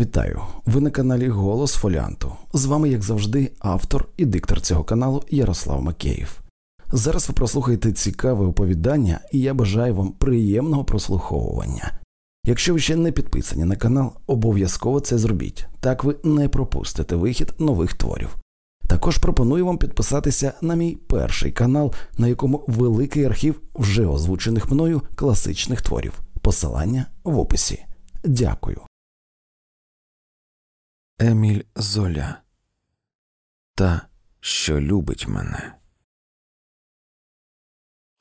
Вітаю! Ви на каналі Голос Фоліанту. З вами, як завжди, автор і диктор цього каналу Ярослав Макеєв. Зараз ви прослухаєте цікаве оповідання, і я бажаю вам приємного прослуховування. Якщо ви ще не підписані на канал, обов'язково це зробіть, так ви не пропустите вихід нових творів. Також пропоную вам підписатися на мій перший канал, на якому великий архів вже озвучених мною класичних творів. Посилання в описі. Дякую. Еміль Золя. Та, що любить мене.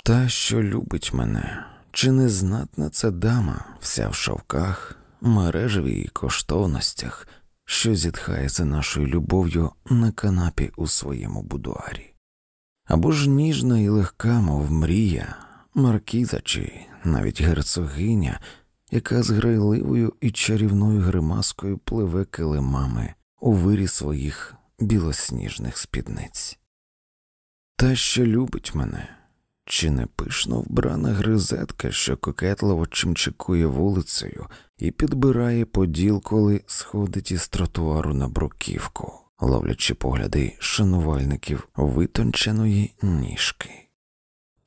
Та, що любить мене, чи не знатна ця дама, вся в шовках, мережеві і коштовностях, що зітхає за нашою любов'ю на канапі у своєму будуарі, або ж ніжна і легка, мов мрія, маркіза чи навіть герцогиня, яка з грайливою і чарівною гримаскою пливе килимами у вирі своїх білосніжних спідниць. Та, що любить мене, чи не пишно вбрана гризетка, що кокетливо чимчикує вулицею і підбирає поділ, коли сходить із тротуару на бруківку, ловлячи погляди шанувальників витонченої ніжки.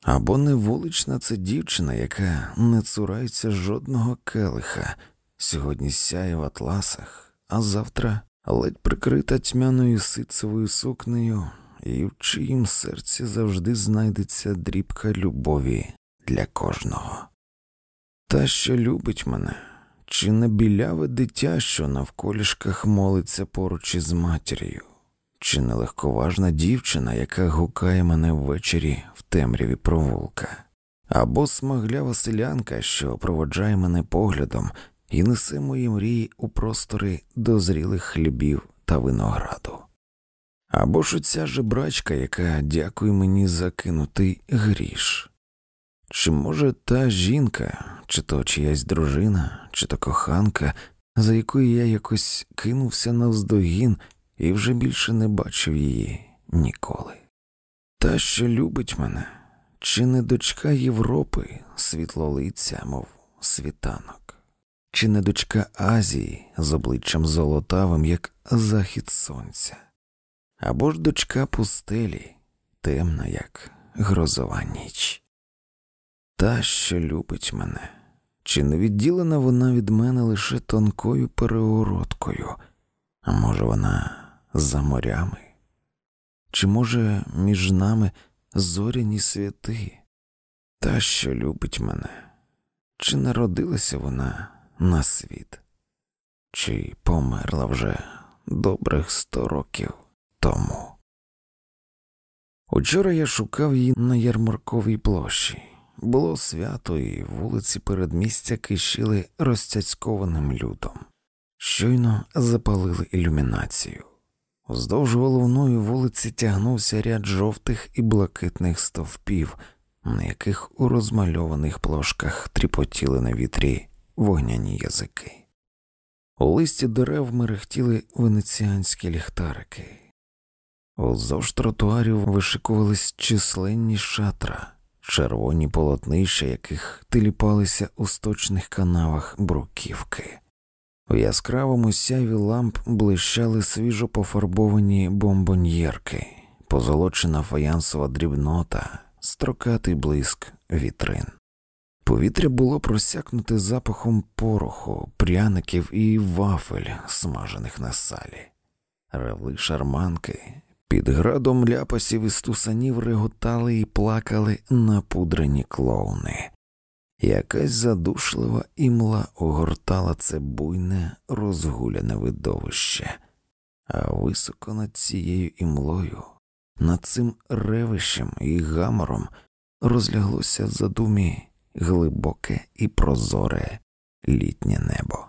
Або не вулична це дівчина, яка не цурається жодного келиха, сьогодні сяє в атласах, а завтра ледь прикрита тьмяною ситцевою сукнею, і в чиїм серці завжди знайдеться дрібка любові для кожного. Та, що любить мене, чи не біляве дитя, що навколішках молиться поруч із матір'ю, чи не легковажна дівчина, яка гукає мене ввечері в темряві провулка, або смаглява селянка, що проводжає мене поглядом і несе мої мрії у простори дозрілих хлібів та винограду. Або ж оця жебрачка, яка дякує мені за кинутий гріш. Чи може та жінка, чи то чиясь дружина, чи то коханка, за якою я якось кинувся навздогін і вже більше не бачив її ніколи. Та, що любить мене, чи не дочка Європи, світлолиця, мов світанок, чи не дочка Азії з обличчям золотавим, як захід сонця, або ж дочка пустелі, темна, як грозова ніч. Та, що любить мене, чи не відділена вона від мене лише тонкою перегородкою, а може, вона за морями? Чи, може, між нами зоряні святи, та, що любить мене, чи народилася вона на світ, чи померла вже добрих сто років тому? Учора я шукав її на ярмарковій площі. Було свято, і вулиці передмістя кишіли розцяцькованим людом. Щойно запалили ілюмінацію. Вздовж головної вулиці тягнувся ряд жовтих і блакитних стовпів, на яких у розмальованих плошках тріпотіли на вітрі вогняні язики. У листі дерев мерехтіли венеціанські ліхтарики. Уздовж тротуарів вишикувались численні шатра, червоні полотнища, яких тиліпалися у сточних канавах бруківки. У яскравому сяйві ламп блищали свіжо пофарбовані бомбоньєрки, позолочена фаянсова дрібнота, строкатий блиск вітрин. Повітря було просякнуте запахом пороху, пряників і вафель, смажених на салі, ревли шарманки, під градом ляпасів і стусанів реготали і плакали напудрені клоуни. Якась задушлива імла огортала це буйне, розгуляне видовище, а високо над цією імлою, над цим ревищем і гамором розляглося в задумі глибоке і прозоре літнє небо.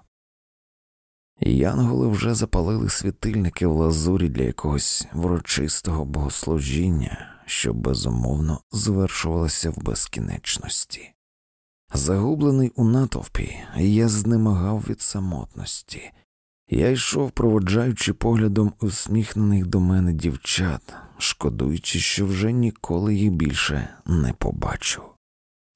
Янголи вже запалили світильники в лазурі для якогось врочистого богослужіння, що безумовно звершувалося в безкінечності. Загублений у натовпі, я знемагав від самотності. Я йшов, проводжаючи поглядом усміхнених до мене дівчат, шкодуючи, що вже ніколи їх більше не побачу.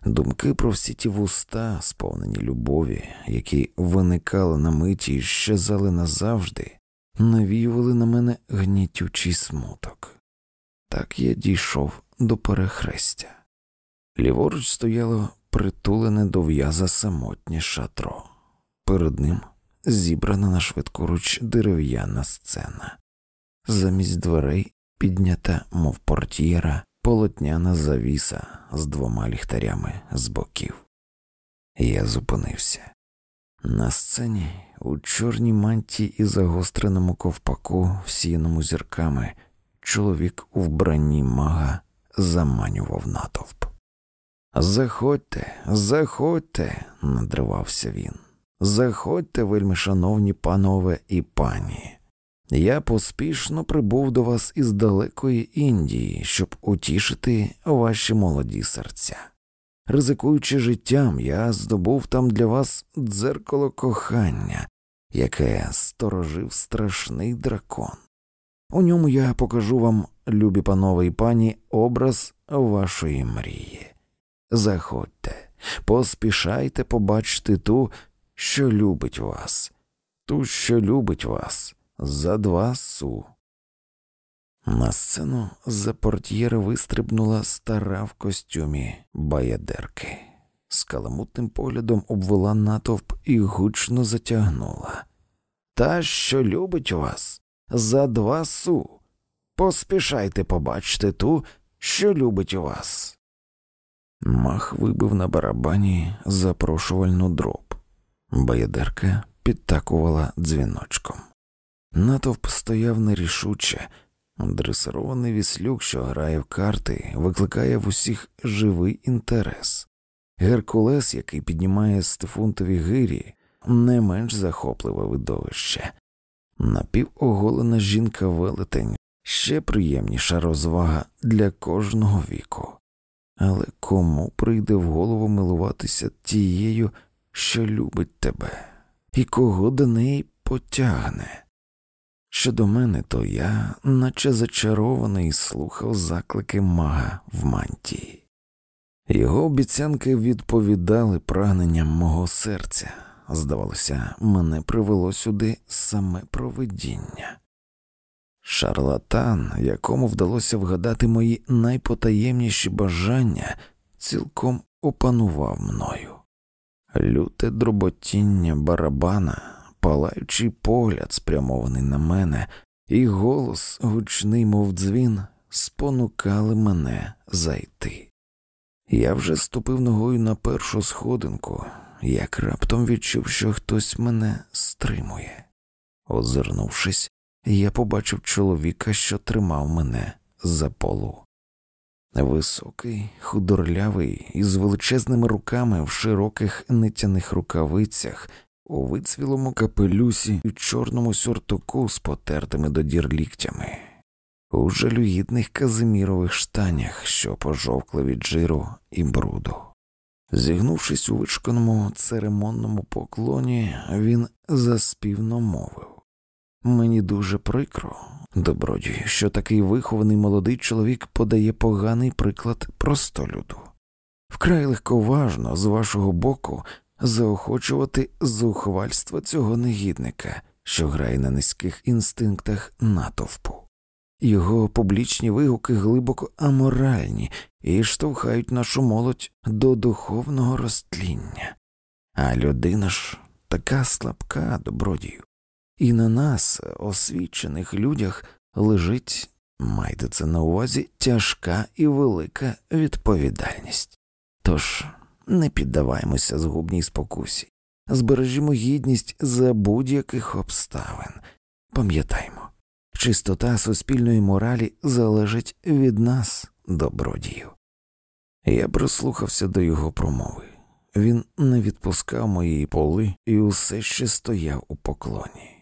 Думки про всі ті вуста, сповнені любові, які виникали на миті і щезали назавжди, навіювали на мене гнітючий смуток. Так я дійшов до перехрестя. Ліворуч стояло притулене до в'яза самотнє шатро, перед ним зібрана на швидкоруч дерев'яна сцена, замість дверей піднята, мов портьєра, полотняна завіса з двома ліхтарями з боків. Я зупинився. На сцені у чорній манті і загостреному ковпаку, всіяному зірками, чоловік у вбранні мага заманював натовп. Заходьте, заходьте, надривався він. Заходьте, вельми шановні панове і пані. Я поспішно прибув до вас із далекої Індії, щоб утішити ваші молоді серця. Ризикуючи життям, я здобув там для вас дзеркало кохання, яке сторожив страшний дракон. У ньому я покажу вам, любі панове і пані, образ вашої мрії. Заходьте, поспішайте побачити ту, що любить вас, ту, що любить вас за два су. На сцену за портьєри вистрибнула стара в костюмі баядерки, з каламутним поглядом обвела натовп і гучно затягнула. Та, що любить вас, за два су. Поспішайте побачити ту, що любить вас. Мах вибив на барабані запрошувальну дроб. Баядерка підтакувала дзвіночком. Натовп стояв нерішуче, дресирований віслюк, що грає в карти, викликає в усіх живий інтерес. Геркулес, який піднімає стефунтові гирі, не менш захопливе видовище. Напівоголена жінка велетень ще приємніша розвага для кожного віку. Але кому прийде в голову милуватися тією, що любить тебе, і кого до неї потягне? Щодо мене, то я, наче зачарований, слухав заклики мага в мантії. Його обіцянки відповідали прагненням мого серця. Здавалося, мене привело сюди саме провидіння. Шарлатан, якому вдалося вгадати мої найпотаємніші бажання, цілком опанував мною. Люте дроботіння барабана, палаючий погляд, спрямований на мене, і голос, гучний, мов дзвін, спонукали мене зайти. Я вже ступив ногою на першу сходинку, як раптом відчув, що хтось мене стримує. Озирнувшись, я побачив чоловіка, що тримав мене за полу. Високий, худорлявий, із величезними руками в широких нитяних рукавицях, у вицвілому капелюсі і чорному сюртуку з потертими до дір ліктями, у жалюгідних казимірових штанях, що пожовкли від жиру і бруду. Зігнувшись у вишканому церемонному поклоні, він заспівно мовив Мені дуже прикро, добродію, що такий вихований молодий чоловік подає поганий приклад простолюду. Вкрай легковажно з вашого боку заохочувати зухвальство цього негідника, що грає на низьких інстинктах натовпу. Його публічні вигуки глибоко аморальні і штовхають нашу молодь до духовного розтління, а людина ж така слабка добродію, і на нас, освічених людях, лежить, майте це на увазі, тяжка і велика відповідальність. Тож не піддаваймося згубній спокусі, збережімо гідність за будь-яких обставин, пам'ятаймо, чистота суспільної моралі залежить від нас, добродію. Я прислухався до його промови. Він не відпускав моєї поли і усе ще стояв у поклоні.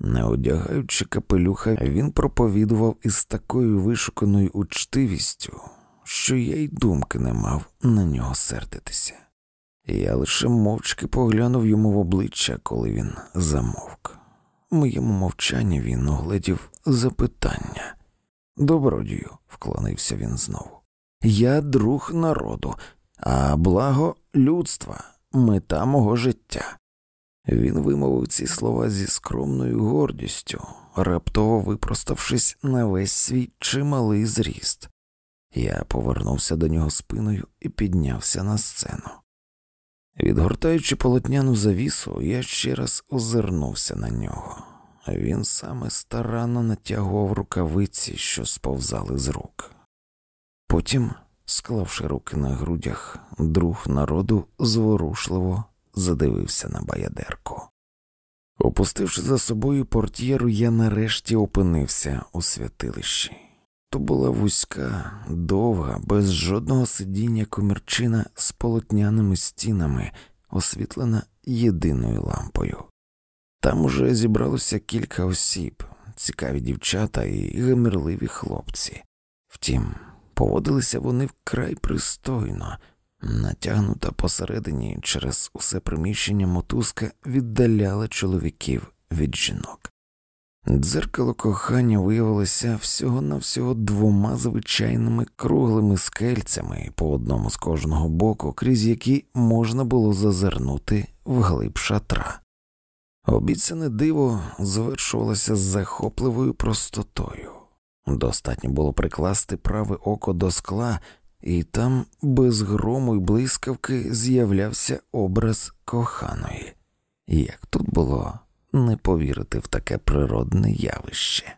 Не одягаючи капелюха, він проповідував із такою вишуканою учтивістю, що я й думки не мав на нього сердитися. Я лише мовчки поглянув йому в обличчя, коли він замовк. Моєму мовчанні він огледів запитання. Добродію, вклонився він знову. Я друг народу, а благо людства, мета мого життя. Він вимовив ці слова зі скромною гордістю, раптово випроставшись на весь свій чималий зріст. Я повернувся до нього спиною і піднявся на сцену. Відгортаючи полотняну завісу, я ще раз озирнувся на нього. Він саме старанно натягував рукавиці, що сповзали з рук. Потім, склавши руки на грудях, друг народу зворушливо задивився на баядерку. Опустивши за собою портьєру, я нарешті опинився у святилищі. То була вузька, довга, без жодного сидіння комірчина з полотняними стінами, освітлена єдиною лампою. Там уже зібралося кілька осіб, цікаві дівчата і гамірливі хлопці. Втім, поводилися вони вкрай пристойно, натягнута посередині через усе приміщення мотузка віддаляла чоловіків від жінок. Дзеркало кохання виявилося всього навсього двома звичайними круглими скельцями по одному з кожного боку, крізь які можна було зазирнути вглиб шатра. Обіцяне диво звершувалося з захопливою простотою. Достатньо було прикласти праве око до скла, і там без грому й блискавки з'являвся образ коханої. Як тут було не повірити в таке природне явище?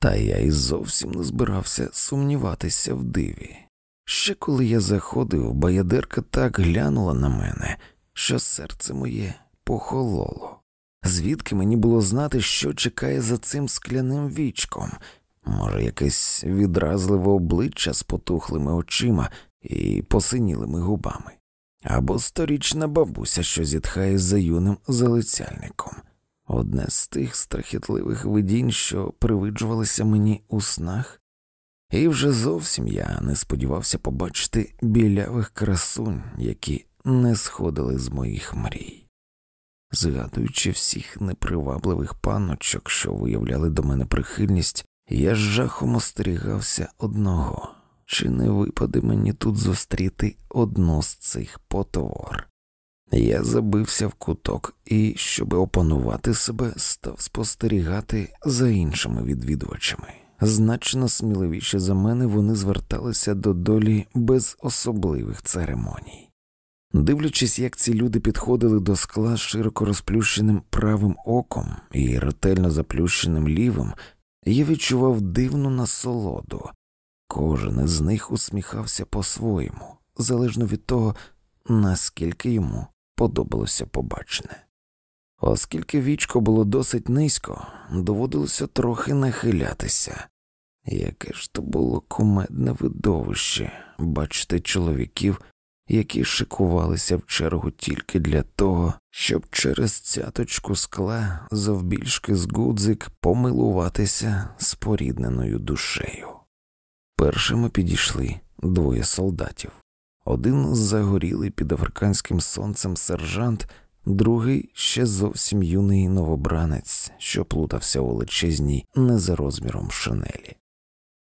Та я і зовсім не збирався сумніватися в диві. Ще коли я заходив, баядерка так глянула на мене, що серце моє похололо. Звідки мені було знати, що чекає за цим скляним вічком? Може, якесь відразливе обличчя з потухлими очима і посинілими губами, або сторічна бабуся, що зітхає за юним залицяльником, одне з тих страхітливих видінь, що привиджувалися мені у снах, і вже зовсім я не сподівався побачити білявих красунь, які не сходили з моїх мрій. Згадуючи всіх непривабливих паночок, що виявляли до мене прихильність, я з жахом остерігався одного чи не випаде мені тут зустріти одну з цих потвор. Я забився в куток і, щоб опанувати себе, став спостерігати за іншими відвідувачами. Значно сміливіше за мене вони зверталися до долі без особливих церемоній. Дивлячись, як ці люди підходили до скла з широко розплющеним правим оком і ретельно заплющеним лівим, я відчував дивну насолоду. Кожен із них усміхався по-своєму, залежно від того, наскільки йому подобалося побачене. Оскільки вічко було досить низько, доводилося трохи нахилятися. Яке ж то було кумедне видовище бачити чоловіків, які шикувалися в чергу тільки для того, щоб через цяточку скла завбільшки з гудзик помилуватися спорідненою душею. Першими підійшли двоє солдатів. Один загорілий під африканським сонцем сержант, другий ще зовсім юний новобранець, що плутався у величезній не за розміром шинелі.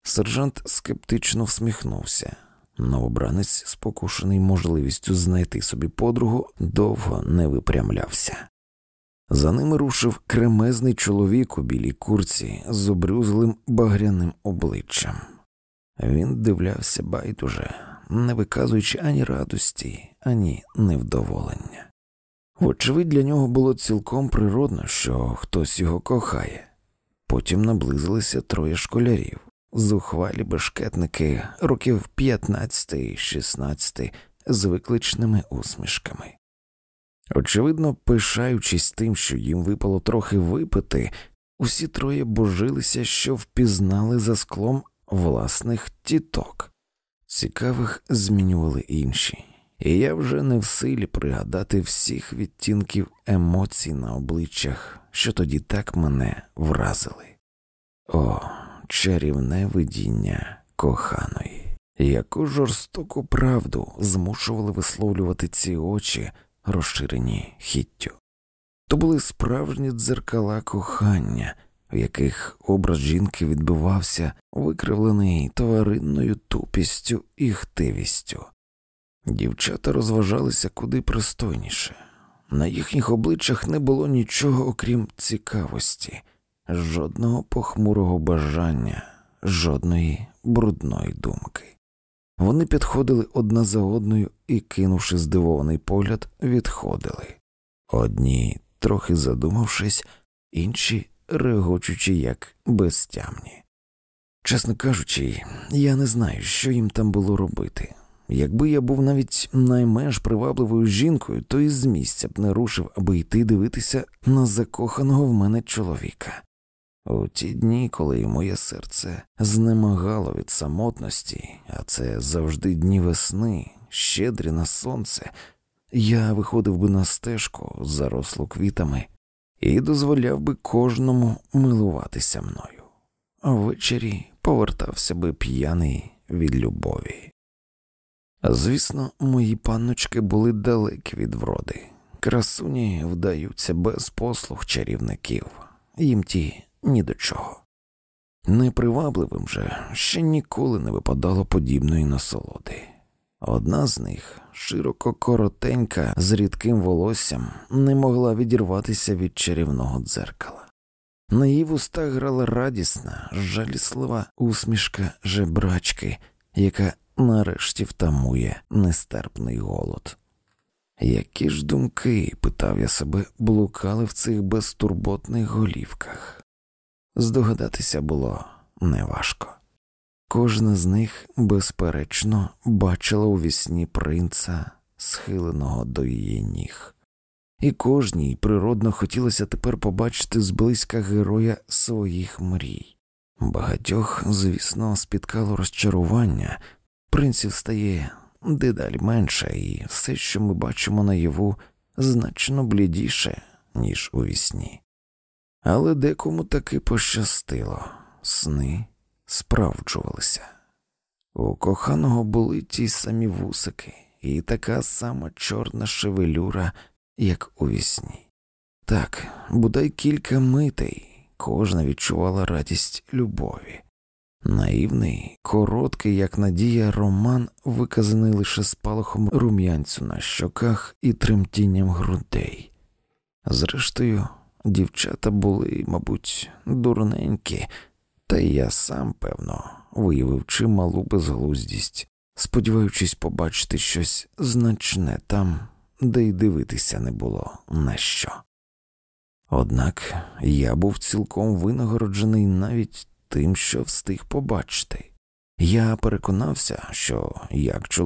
Сержант скептично всміхнувся. Новобранець, спокушений можливістю знайти собі подругу, довго не випрямлявся. За ними рушив кремезний чоловік у білій курці з обрюзлим багряним обличчям. Він дивлявся байдуже, не виказуючи ані радості, ані невдоволення. Вочевидь, для нього було цілком природно, що хтось його кохає. Потім наблизилися троє школярів зухвалі бешкетники років 15-16 з викличними усмішками. Очевидно, пишаючись тим, що їм випало трохи випити, усі троє божилися, що впізнали за склом власних тіток. Цікавих змінювали інші, і я вже не в силі пригадати всіх відтінків емоцій на обличчях, що тоді так мене вразили. О, чарівне видіння коханої, яку жорстоку правду змушували висловлювати ці очі, розширені хіттю. То були справжні дзеркала кохання, в яких образ жінки відбивався, викривлений тваринною тупістю і хтивістю. Дівчата розважалися куди пристойніше. На їхніх обличчях не було нічого, окрім цікавості, жодного похмурого бажання, жодної брудної думки. Вони підходили одна за одною і, кинувши здивований погляд, відходили. Одні, трохи задумавшись, інші регочучи, як безтямні. Чесно кажучи, я не знаю, що їм там було робити. Якби я був навіть найменш привабливою жінкою, то і з місця б не рушив, аби йти дивитися на закоханого в мене чоловіка. У ті дні, коли моє серце знемагало від самотності, а це завжди дні весни, щедрі на сонце, я виходив би на стежку, зарослу квітами, і дозволяв би кожному милуватися мною, а ввечері повертався би п'яний від любові. Звісно, мої панночки були далекі від вроди, красуні вдаються без послуг чарівників, їм ті ні до чого. Непривабливим же ще ніколи не випадало подібної насолоди. Одна з них, широко коротенька, з рідким волоссям, не могла відірватися від чарівного дзеркала. На її вустах грала радісна, жаліслива усмішка жебрачки, яка нарешті втамує нестерпний голод. Які ж думки, питав я себе, блукали в цих безтурботних голівках? Здогадатися було неважко. Кожна з них, безперечно, бачила у вісні принца, схиленого до її ніг, і кожній природно хотілося тепер побачити зблизька героя своїх мрій. Багатьох, звісно, спіткало розчарування, принців стає дедалі менше, і все, що ми бачимо наяву, значно блідіше, ніж у вісні. Але декому таки пощастило сни справджувалися. У коханого були ті самі вусики і така сама чорна шевелюра, як у вісні. Так, бодай кілька митей, кожна відчувала радість любові. Наївний, короткий, як надія, роман, виказаний лише спалахом рум'янцю на щоках і тремтінням грудей. Зрештою, дівчата були, мабуть, дурненькі, та й я сам, певно, виявив чималу безглуздість, сподіваючись побачити щось значне там, де й дивитися не було на що. Однак я був цілком винагороджений навіть тим, що встиг побачити. Я переконався, що як чоловік.